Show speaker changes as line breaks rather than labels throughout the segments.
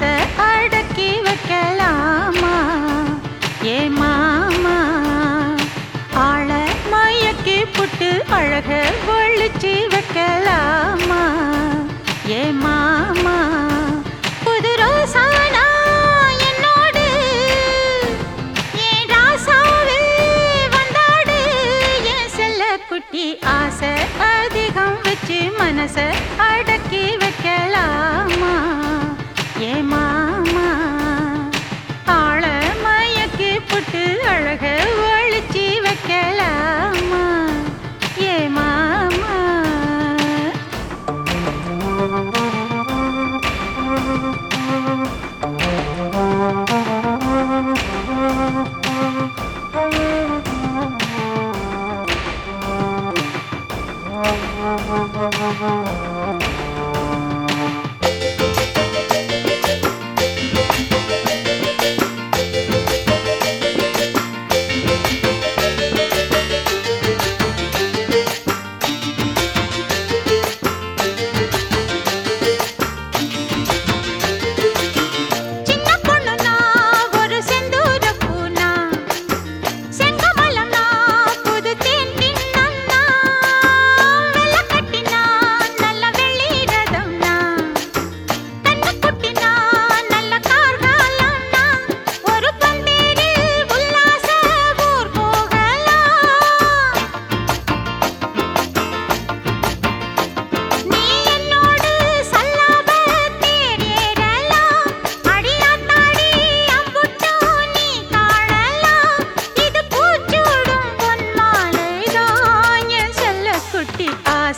மனசை அடக்கி வைக்கலாமா? ஏ மாமா ஆள மயக்கி புட்டு அழக ஒழிச்சு வைக்கலாமா? ஏ மா 野马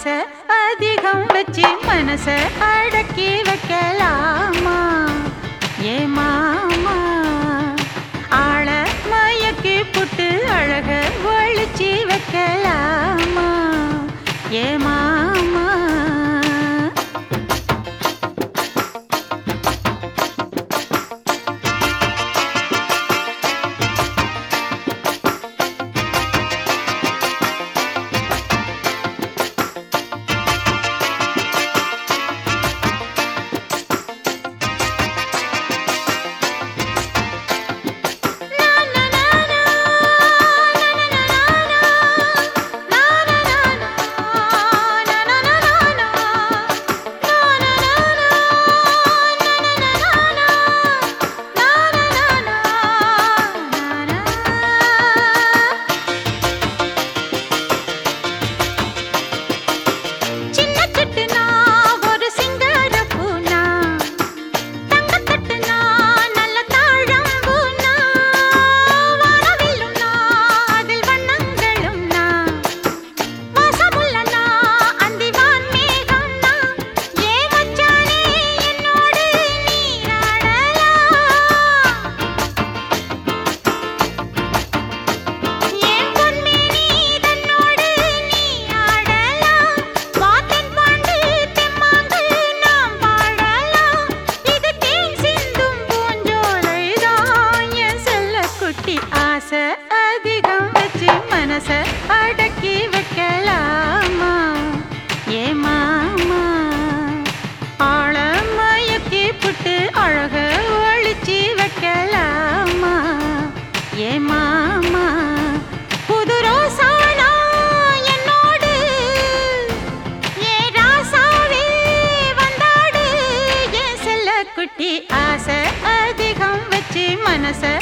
மனச அதிகம் வச்சு மனச அடக்கி வைக்கலாமா? ஏ மாமா ஆழ மயக்கி புட்டு அழக ஒழிச்சு வைக்கலாமா? ஏமா कैसा है